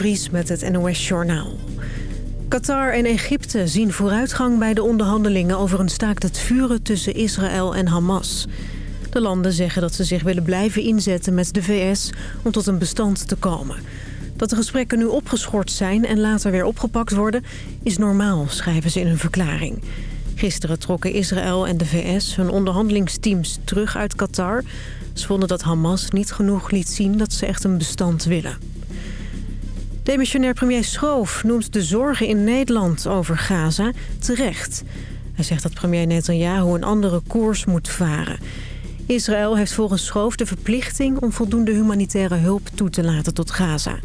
Vries met het NOS Journaal. Qatar en Egypte zien vooruitgang bij de onderhandelingen... over een staakt het vuren tussen Israël en Hamas. De landen zeggen dat ze zich willen blijven inzetten met de VS... om tot een bestand te komen. Dat de gesprekken nu opgeschort zijn en later weer opgepakt worden... is normaal, schrijven ze in hun verklaring. Gisteren trokken Israël en de VS hun onderhandelingsteams terug uit Qatar... Ze vonden dat Hamas niet genoeg liet zien dat ze echt een bestand willen. Demissionair premier Schoof noemt de zorgen in Nederland over Gaza terecht. Hij zegt dat premier Netanyahu een andere koers moet varen. Israël heeft volgens Schoof de verplichting om voldoende humanitaire hulp toe te laten tot Gaza.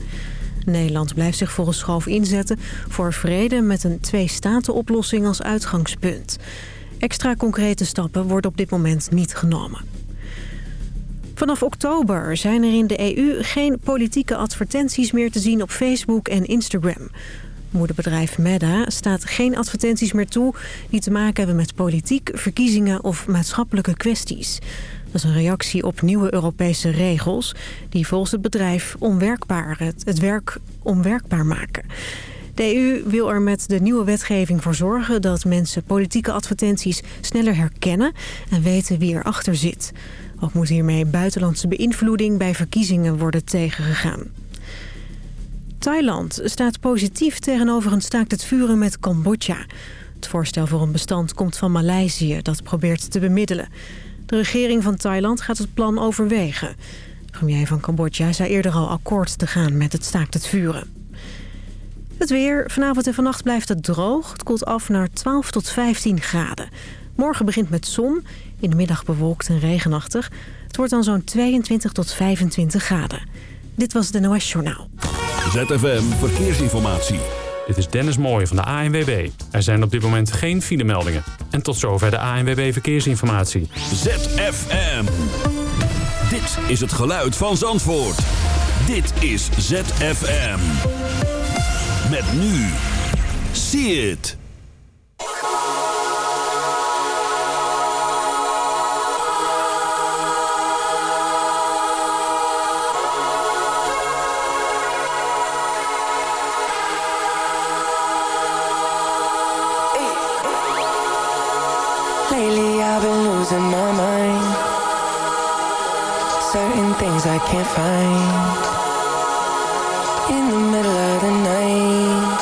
Nederland blijft zich volgens Schoof inzetten voor vrede met een twee-staten-oplossing als uitgangspunt. Extra concrete stappen worden op dit moment niet genomen. Vanaf oktober zijn er in de EU geen politieke advertenties meer te zien op Facebook en Instagram. Moederbedrijf Meta staat geen advertenties meer toe die te maken hebben met politiek, verkiezingen of maatschappelijke kwesties. Dat is een reactie op nieuwe Europese regels die volgens het bedrijf onwerkbaar, het, het werk onwerkbaar maken. De EU wil er met de nieuwe wetgeving voor zorgen dat mensen politieke advertenties sneller herkennen en weten wie erachter zit. Ook moet hiermee buitenlandse beïnvloeding bij verkiezingen worden tegengegaan. Thailand staat positief tegenover een staakt het vuren met Cambodja. Het voorstel voor een bestand komt van Maleisië, dat probeert te bemiddelen. De regering van Thailand gaat het plan overwegen. De premier van Cambodja zei eerder al akkoord te gaan met het staakt het vuren. Het weer. Vanavond en vannacht blijft het droog. Het koelt af naar 12 tot 15 graden. Morgen begint met zon. In de middag bewolkt en regenachtig. Het wordt dan zo'n 22 tot 25 graden. Dit was de NOS Journaal. ZFM Verkeersinformatie. Dit is Dennis Mooij van de ANWB. Er zijn op dit moment geen filemeldingen. En tot zover de ANWB Verkeersinformatie. ZFM. Dit is het geluid van Zandvoort. Dit is ZFM. Met nu. See it. Things I can't find. In the middle of the night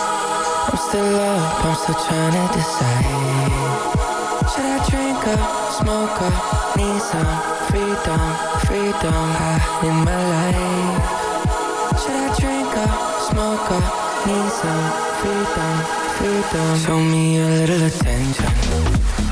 I'm still up, I'm still trying to decide. Should I drink up, smoke up, need some freedom, freedom high in my life? Should I drink up, smoke up, need some freedom, freedom? Show me a little attention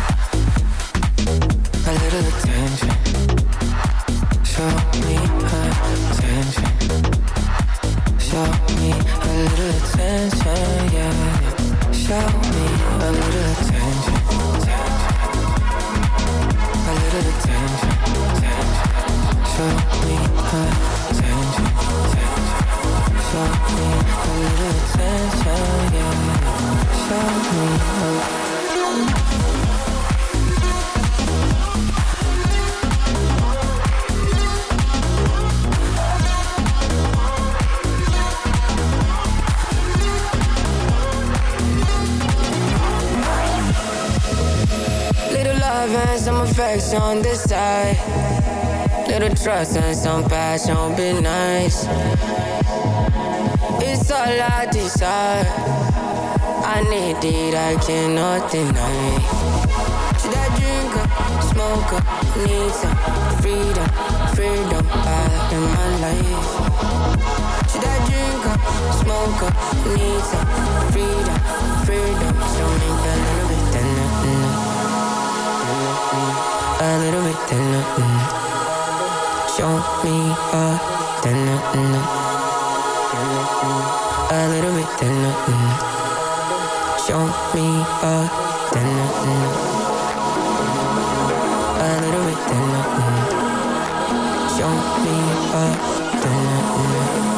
some affection this side. Little trust and some passion be nice. It's all I desire. I need it, I cannot deny. Should I drink up, smoke up, need some freedom, freedom out in my life. Should I drink up, smoke up, need some freedom, freedom. Show me a little little bit, then show me a then a little bit, then show me a then a little bit, then show me a then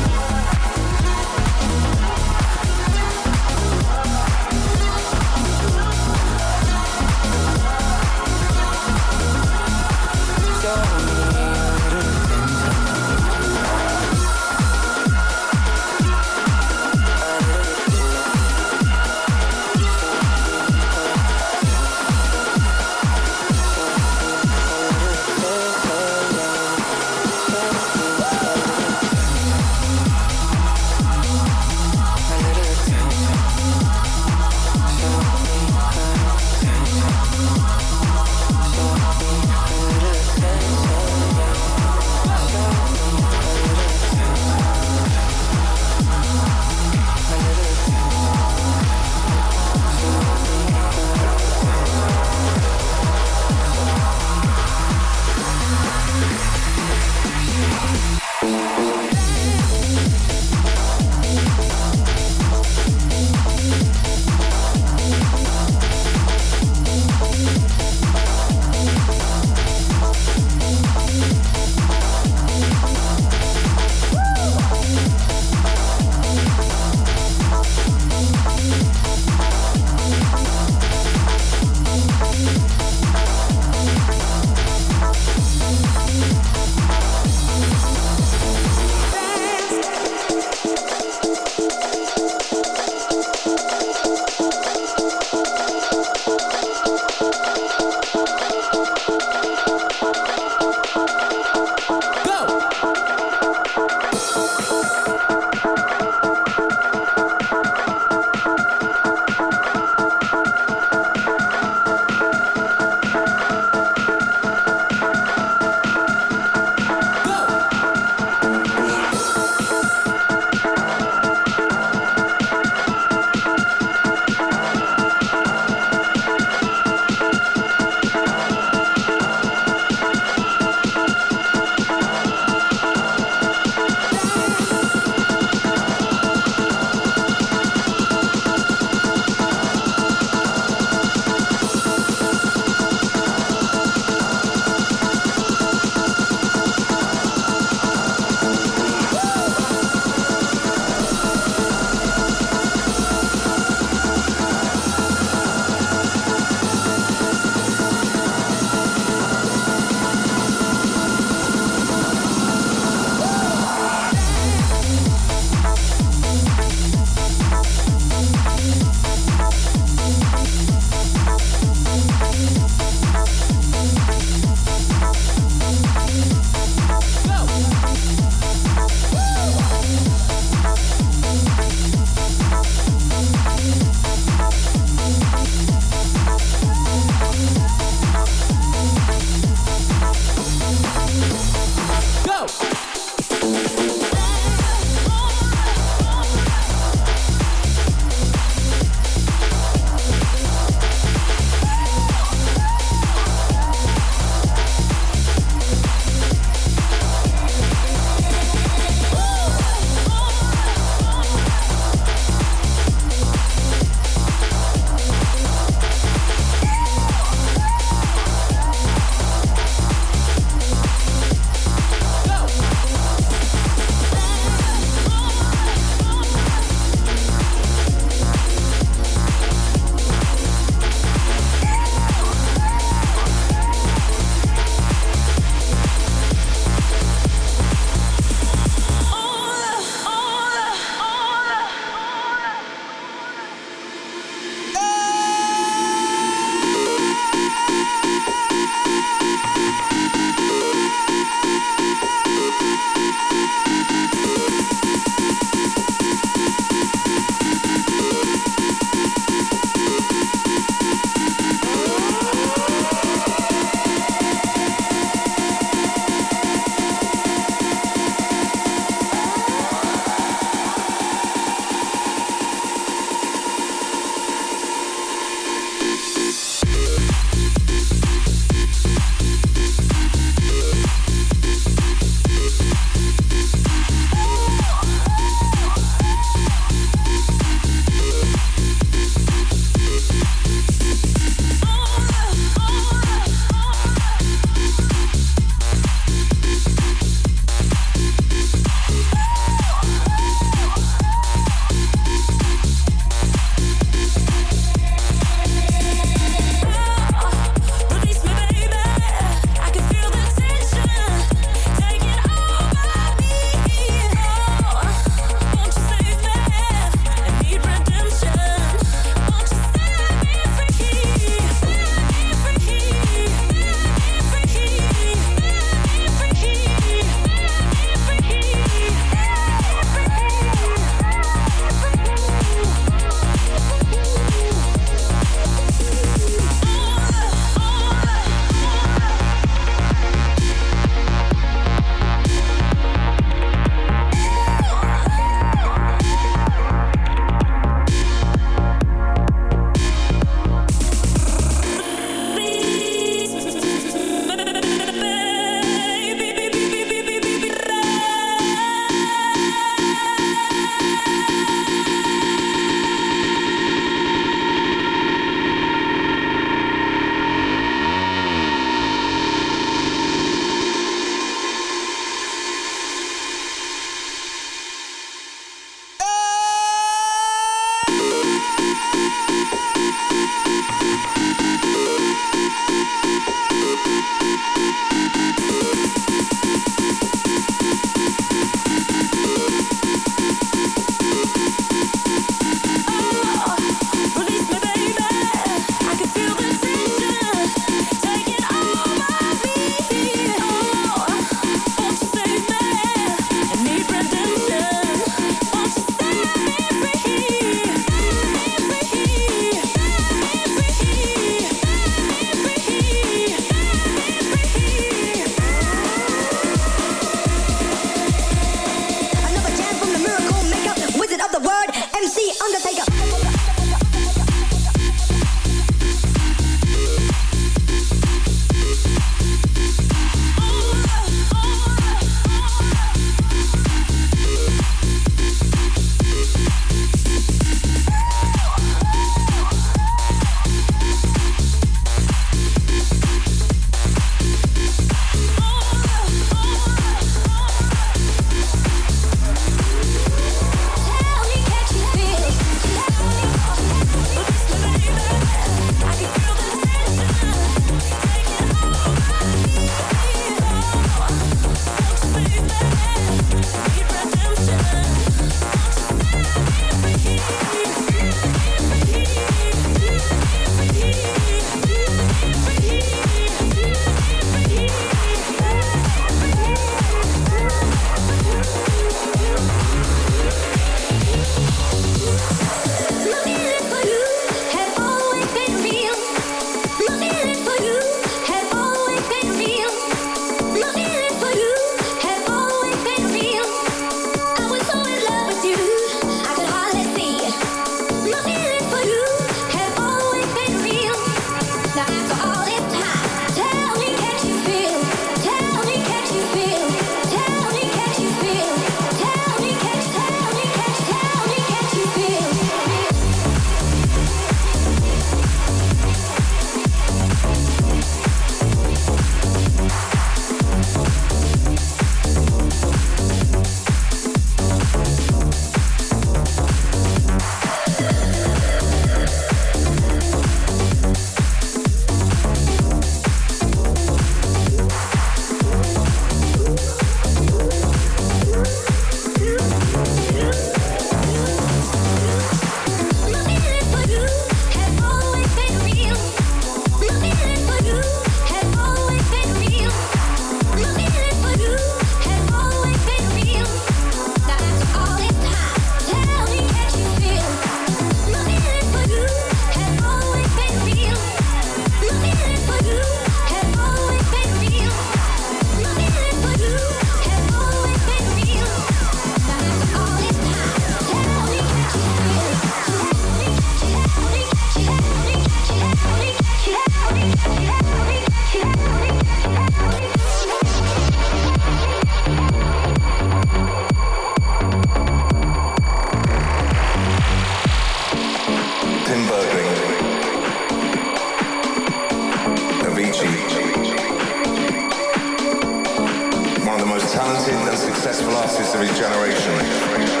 talented and successful artists of his generation.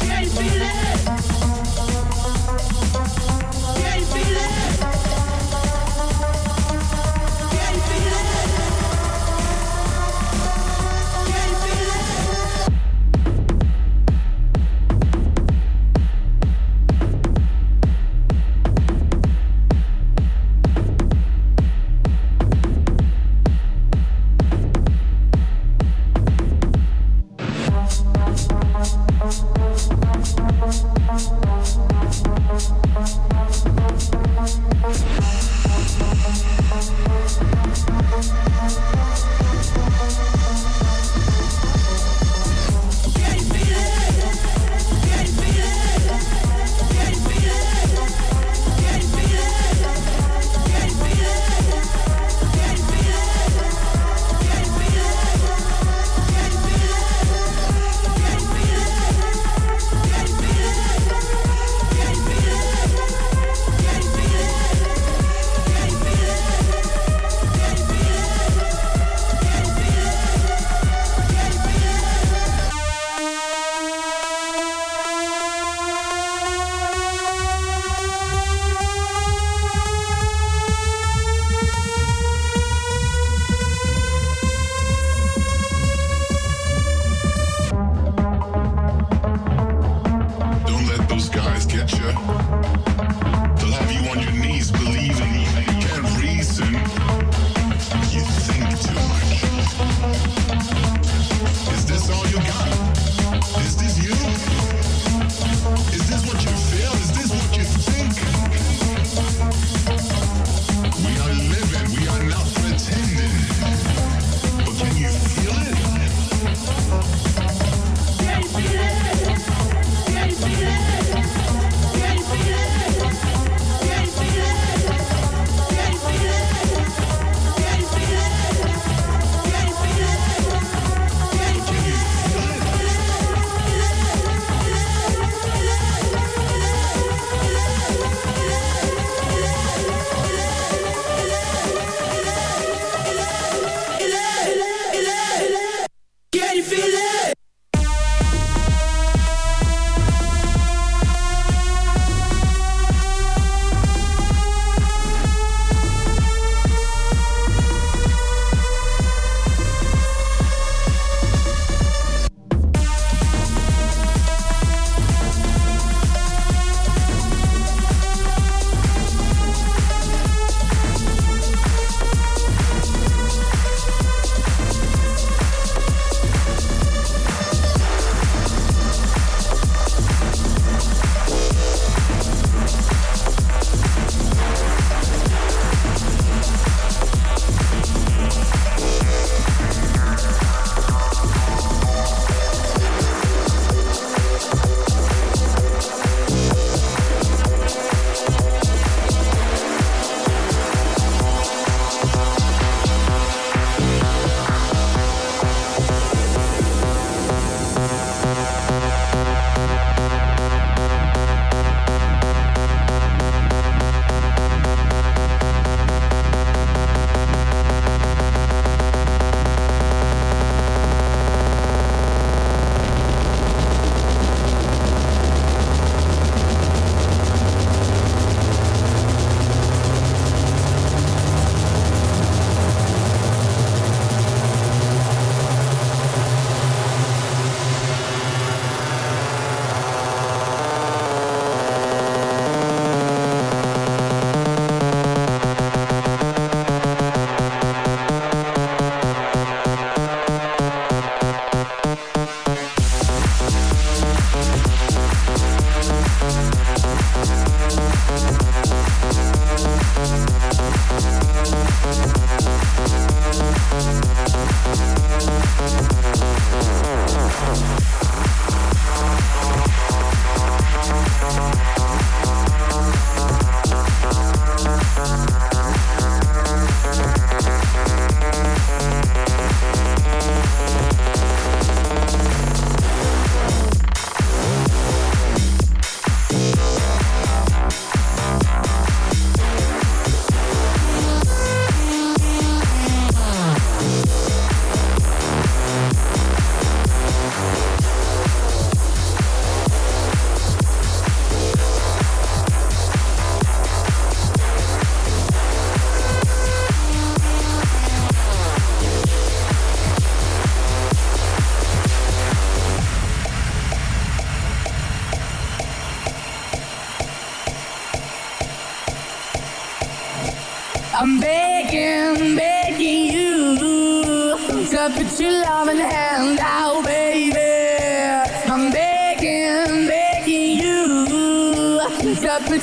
Can you feel it?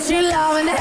Your loving hand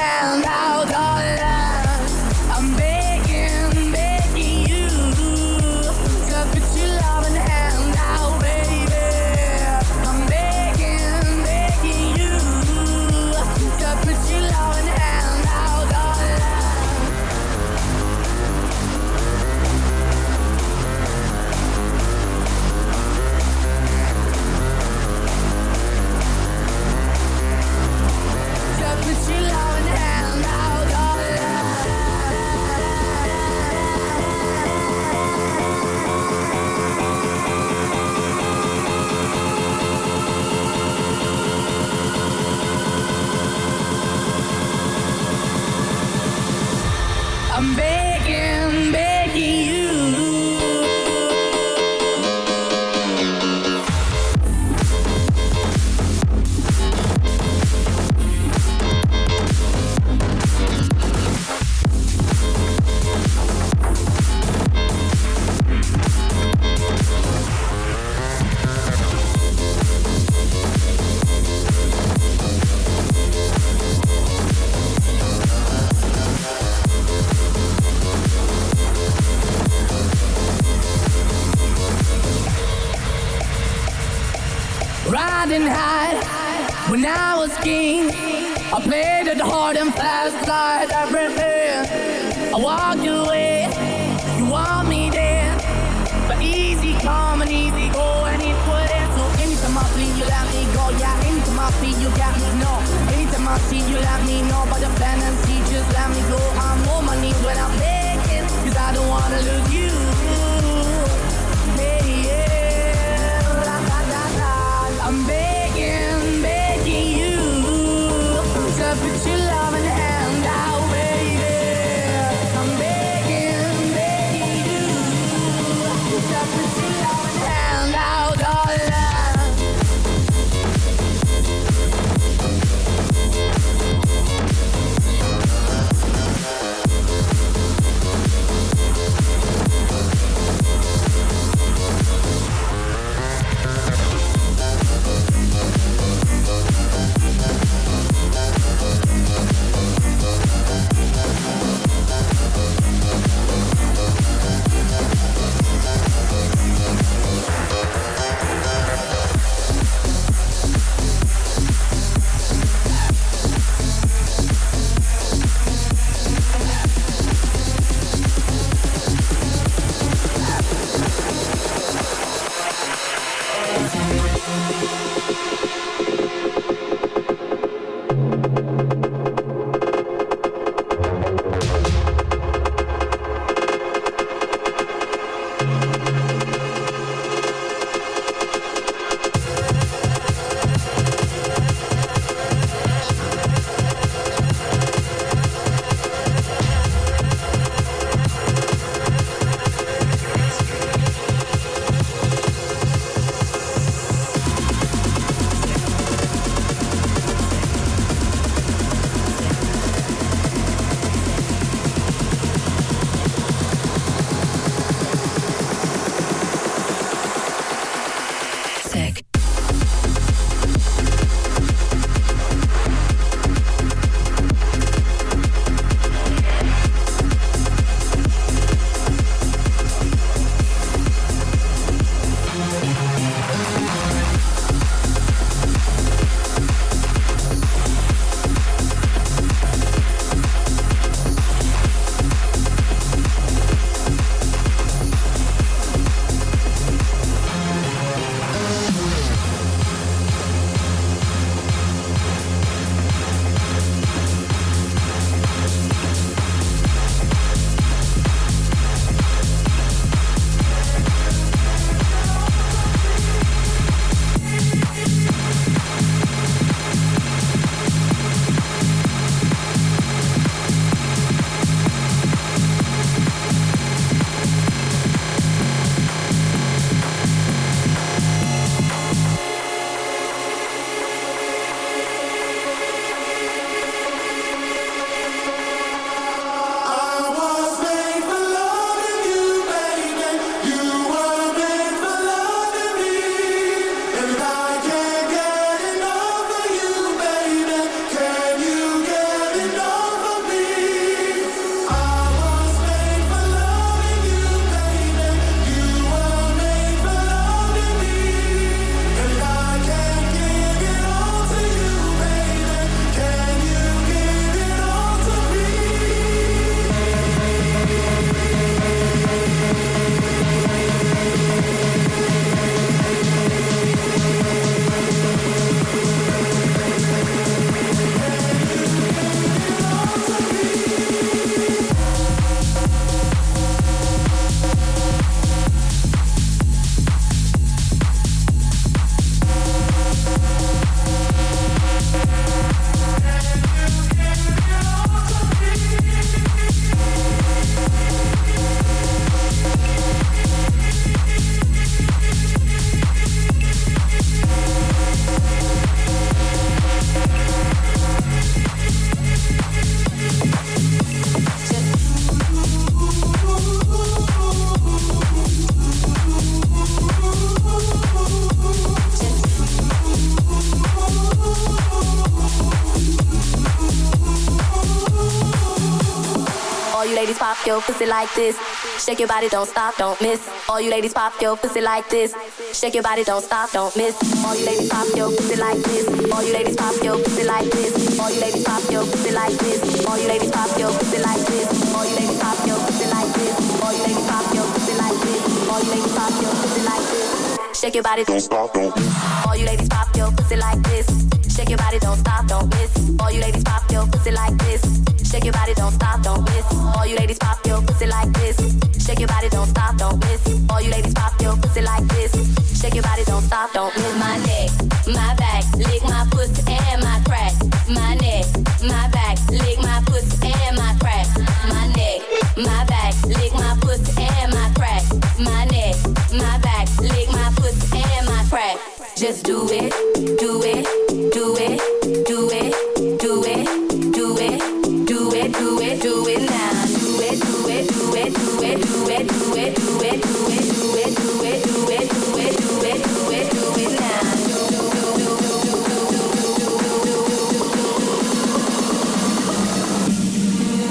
your pussy like this. Shake your body, don't stop, don't miss. All you ladies pop your pussy like this. Shake your body, don't stop, don't miss. All you ladies pop your pussy like this. All you ladies pop your pussy like this. All you ladies pop your pussy like this. All you ladies pop your pussy like this. All you ladies pop your pussy like this. All you ladies pop your pussy like this. All you ladies pop your pussy like this. Shake your body, don't stop, don't miss. All you ladies pop your pussy like this. Shake your body, don't stop, don't miss. All you ladies pop your pussy like this. Shake your body, don't stop, don't miss. All you ladies pop your pussy like this. Shake your body, don't stop, don't miss. All you ladies pop your pussy like this. Shake your body, don't stop, don't miss. My neck, my back, lick my pussy and my crack. My neck, my back, lick my pussy and my crack. My neck, my back, lick my pussy and my crack. My neck, my back, lick my pussy and my crack. Just do it,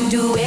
Do it,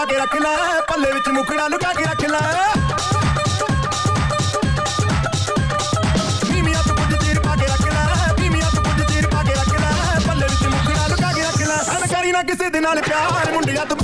ਲੁਕਾ ਕੇ ਰੱਖ ਲੈ ਪੱਲੇ ਵਿੱਚ ਮੁਕਣਾ ਲੁਕਾ ਕੇ ਰੱਖ ਲੈ ਕਿਸੇ ਦੇ ਨਾਲ ਪਿਆਰ ਮੁੰਡਿਆ ਤੂੰ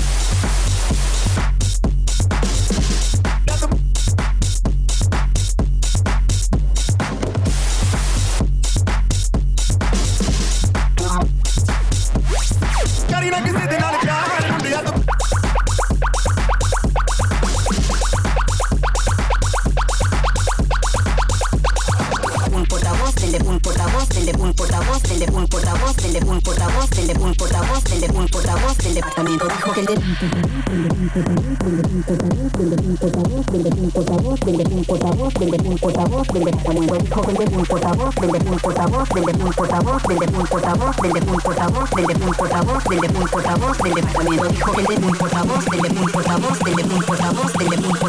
del de un portavoz, del de un portavoz, del de un portavoz, del de un portavoz, del de un portavoz, del un portavoz, un portavoz, un portavoz.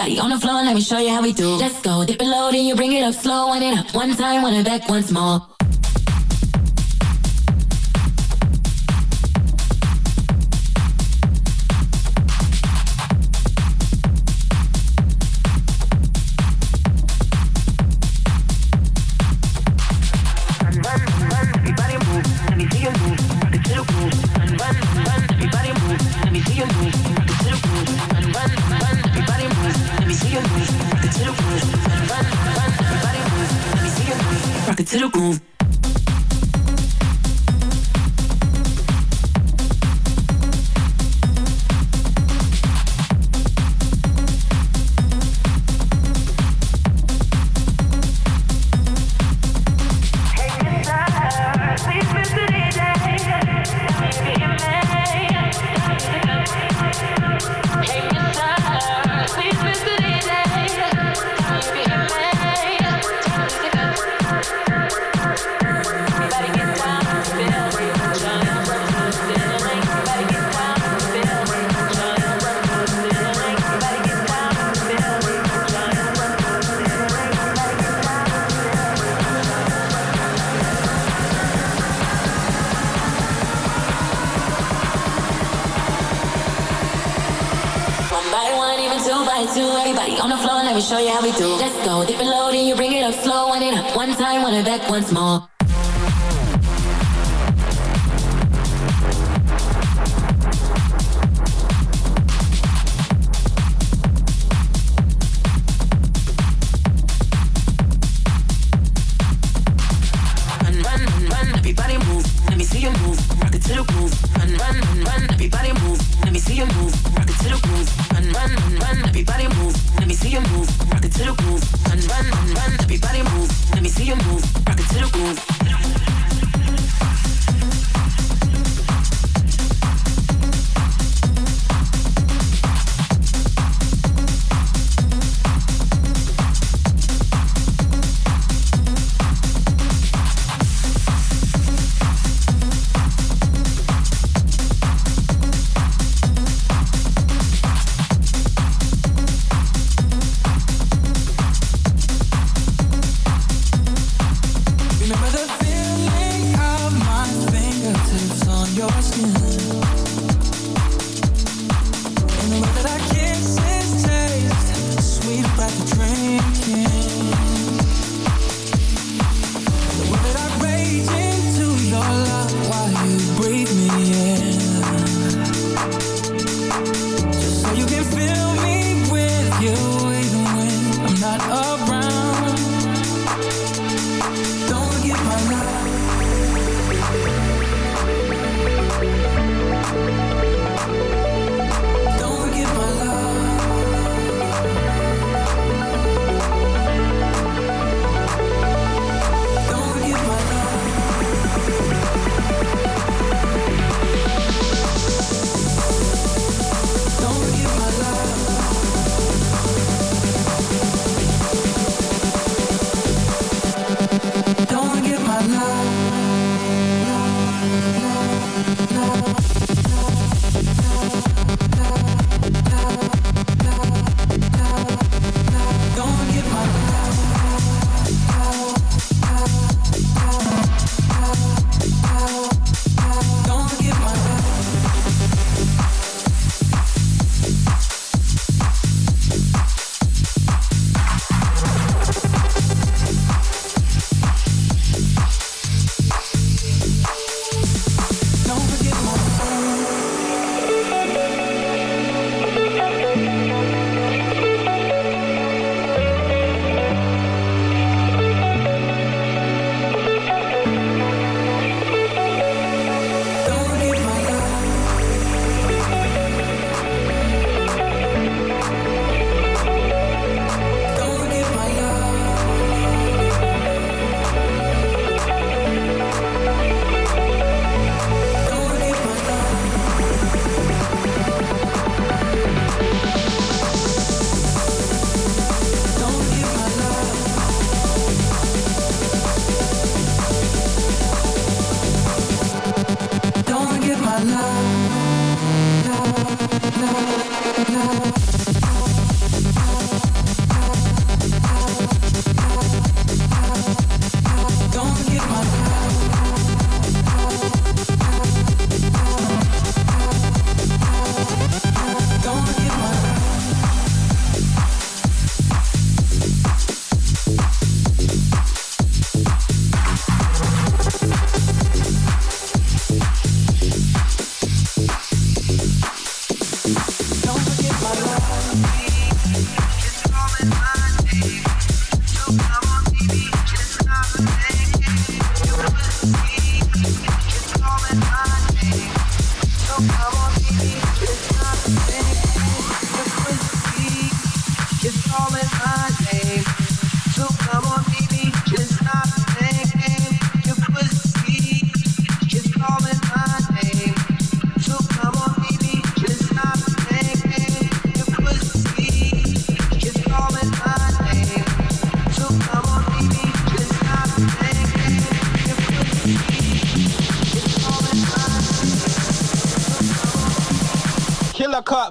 body on the floor, let me show you how we do. Let's go, dip it low, then you bring it up slow, wind it up. One time, one it back, once more. Back once more.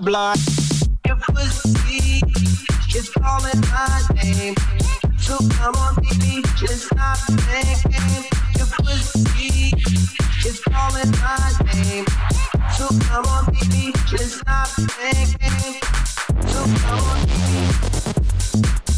Blood. Your pussy is calling my name. So come on, baby, just stop thinking. Your pussy is calling my name. So come on, baby, just stop thinking. So come on, baby.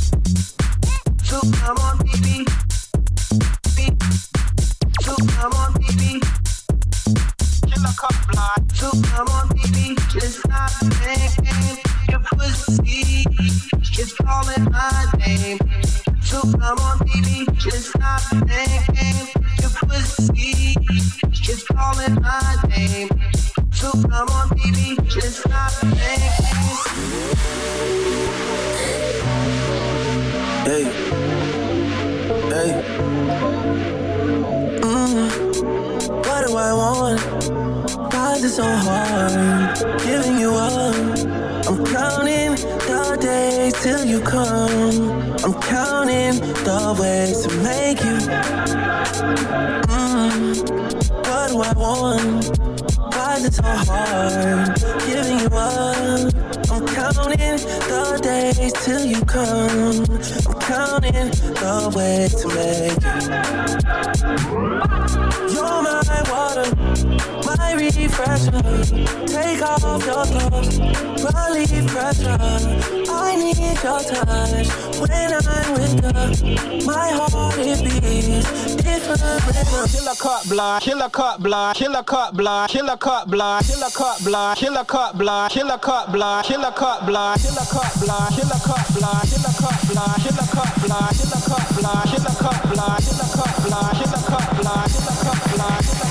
Your touch when I'm with you. My heart it beats different rhythms. Killer cut blood, killer cut blood, killer cut blood, killer cut blood, killer cut blood, killer cut blood, killer cut blood, killer cut blood, killer cut blood, killer cut blood, killer cut blood, killer cut blood, killer cut blood, killer cut blood, killer cut blood, killer cut blood, killer cut blood, killer cut blood.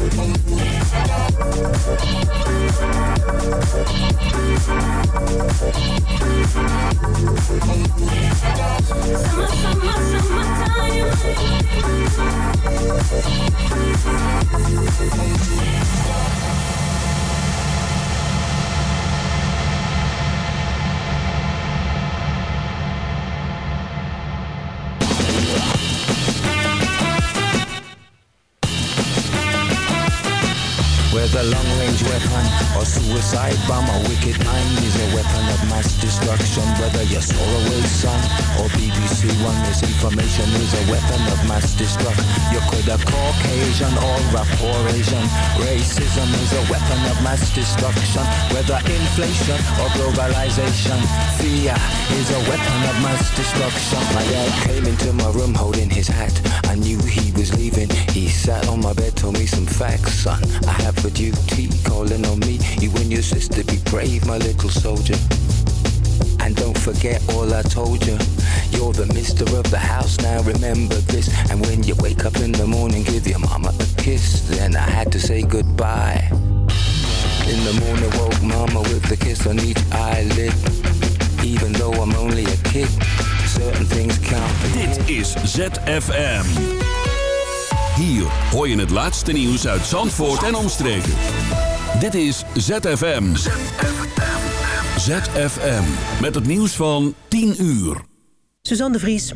Summer, summer, summertime. Suicide bomb, a wicked mind is a weapon of mass destruction. Whether you're Solarway Sun or BBC One, misinformation is a weapon of mass destruction. You could have Caucasian or rapport Asian. Racism is a weapon of mass destruction. Whether inflation or globalization, fear is a weapon of mass destruction. My dad came into my room holding his hat. I knew he was leaving. He sat on my bed, told me some facts, son. I have a duty calling on me. You and your sister be brave, my little soldier. And don't forget all I told you. You're the mister of the house now, remember this. And when you wake up in the morning, give your mama a kiss. Then I had to say goodbye. In the morning, woke mama with a kiss on each eyelid. Even though I'm only a kid, certain things count. Dit is ZFM. Hier hoor je het laatste nieuws uit Zandvoort en omstreken. Dit is ZFM. ZFM. Met het nieuws van 10 uur. Suzanne de Vries